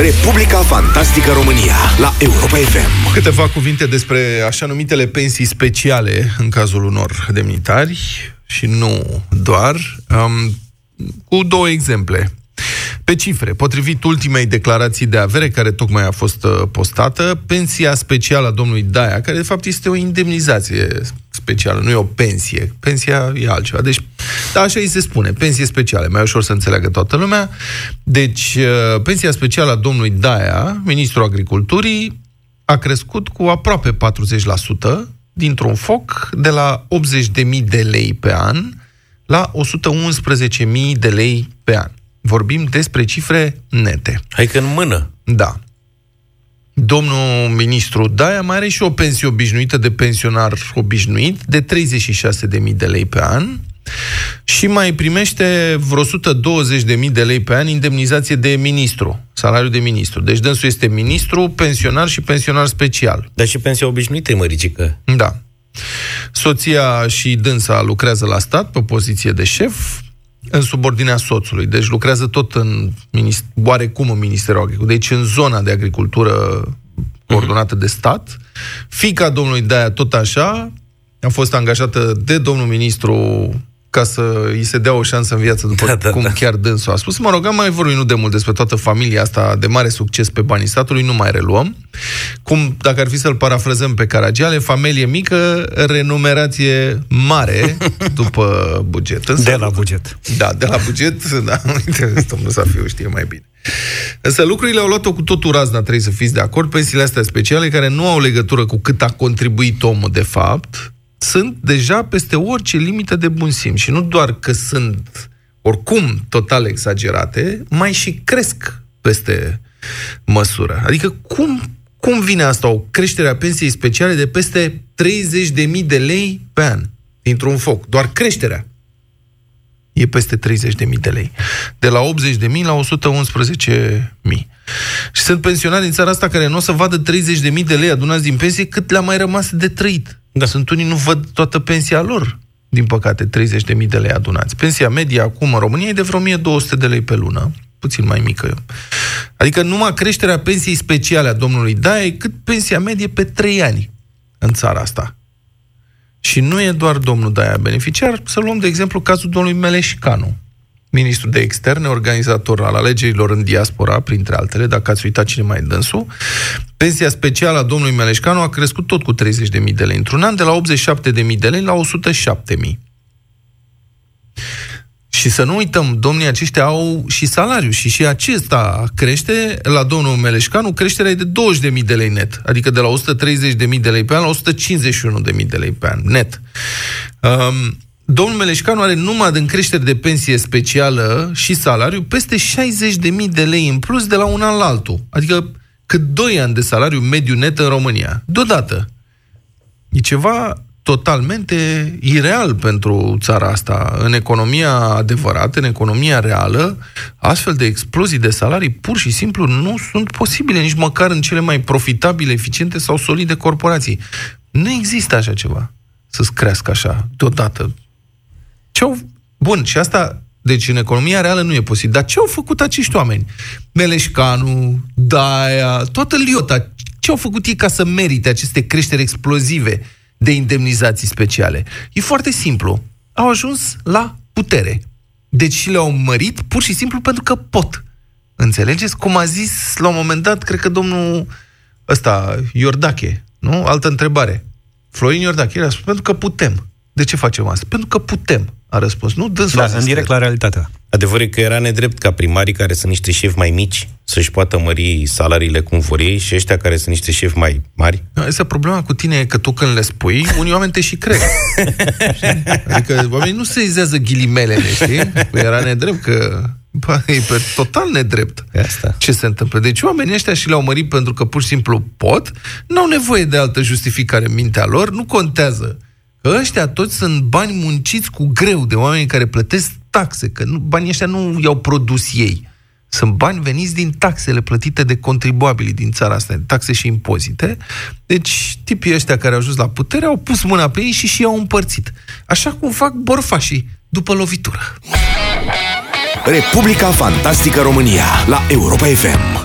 Republica Fantastică România la Europa FM. Câteva cuvinte despre așa numitele pensii speciale în cazul unor demnitari și nu doar, um, cu două exemple. Pe cifre, potrivit ultimei declarații de avere care tocmai a fost uh, postată, pensia specială a domnului Daia, care de fapt este o indemnizație specială, nu e o pensie. Pensia e altceva. Deci, da, așa îi se spune, pensie specială, mai ușor să înțeleagă toată lumea. Deci, uh, pensia specială a domnului Daia, ministrul agriculturii, a crescut cu aproape 40% dintr-un foc de la 80.000 de lei pe an la 111.000 de lei pe an. Vorbim despre cifre nete. Hai că în mână. Da. Domnul ministru Daia mai are și o pensie obișnuită de pensionar obișnuit de 36.000 de lei pe an și mai primește vreo 120.000 de lei pe an indemnizație de ministru, salariu de ministru. Deci dânsul este ministru, pensionar și pensionar special. Dar și pensia obișnuită e măricică. Da. Soția și dânsa lucrează la stat pe poziție de șef, în subordinea soțului. Deci lucrează tot în oarecum în Ministerul Agriculturii. Deci în zona de agricultură coordonată de stat. Fica domnului Daia tot așa, a fost angajată de domnul ministru ca să îi se dea o șansă în viață, după da, da, cum da. chiar dânsul a spus. Mă rog, am mai vorbit nu de mult despre toată familia asta de mare succes pe banii statului, nu mai reluăm. Cum, dacă ar fi să-l parafrazăm pe Caragiale, familie mică, renumerație mare după buget. Însă, de la buget. Da, de la buget, da, uite, domnul Safiu știe mai bine. Însă lucrurile au luat-o cu totul razna, trebuie să fiți de acord. Pensiile astea speciale, care nu au legătură cu cât a contribuit omul de fapt, sunt deja peste orice limită de bun simț. Și nu doar că sunt oricum total exagerate, mai și cresc peste măsură. Adică cum, cum vine asta, o creștere a pensiei speciale de peste 30.000 de lei pe an, dintr-un foc? Doar creșterea e peste 30.000 de lei. De la 80.000 la 111.000. Și sunt pensionari din țara asta care nu o să vadă 30.000 de lei adunați din pensie cât le-a mai rămas de trăit. Da. Sunt unii nu văd toată pensia lor, din păcate, 30.000 de lei adunați. Pensia medie acum în România e de vreo 1200 de lei pe lună, puțin mai mică. Adică numai creșterea pensiei speciale a domnului Daie cât pensia medie pe 3 ani în țara asta. Și nu e doar domnul Daia beneficiar, să luăm de exemplu cazul domnului Meleșcanu, ministru de externe, organizator al alegerilor în diaspora, printre altele, dacă ați uitat cine mai dânsul. Pensia specială a domnului Meleșcanu a crescut tot cu 30.000 de lei într-un an, de la 87.000 de lei la 107.000. Și să nu uităm, domnii aceștia au și salariu și și acesta crește, la domnul Meleșcanu, creșterea e de 20.000 de lei net, adică de la 130.000 de lei pe an la 151.000 de lei pe an net. Um, domnul Meleșcanu are numai din creștere de pensie specială și salariu peste 60.000 de lei în plus de la un an la altul. Adică cât 2 ani de salariu mediu net în România. Deodată. E ceva totalmente ireal pentru țara asta. În economia adevărată, în economia reală, astfel de explozii de salarii pur și simplu nu sunt posibile, nici măcar în cele mai profitabile, eficiente sau solide corporații. Nu există așa ceva să-ți crească așa, deodată. Ce-au... Bun, și asta deci în economia reală nu e posibil. Dar ce au făcut acești oameni? Meleșcanu, Daia, toată liota. Ce au făcut ei ca să merite aceste creșteri explozive? de indemnizații speciale? E foarte simplu. Au ajuns la putere. Deci și le-au mărit pur și simplu pentru că pot. Înțelegeți? Cum a zis la un moment dat, cred că domnul ăsta, Iordache, nu? Altă întrebare. Florin Iordache, a spus, pentru că putem. De ce facem asta? Pentru că putem, a răspuns. Nu? Dânsul da, în direct la realitatea. Adevărul e că era nedrept ca primarii care sunt niște șefi mai mici să-și poată mări salariile cum vor ei și ăștia care sunt niște șefi mai mari. Asta problema cu tine e că tu când le spui, unii oameni te și cred. adică oamenii nu se izează ghilimelele, știi? Păi era nedrept că Bă, e pe total nedrept Asta. ce se întâmplă. Deci oamenii ăștia și le-au mărit pentru că pur și simplu pot, nu au nevoie de altă justificare în mintea lor, nu contează. Că ăștia toți sunt bani munciți cu greu de oameni care plătesc taxe, că nu, banii ăștia nu i-au produs ei. Sunt bani veniți din taxele plătite de contribuabili din țara asta, taxe și impozite. Deci, tipii ăștia care au ajuns la putere au pus mâna pe ei și și i-au împărțit. Așa cum fac borfașii după lovitură. Republica Fantastică România la Europa FM.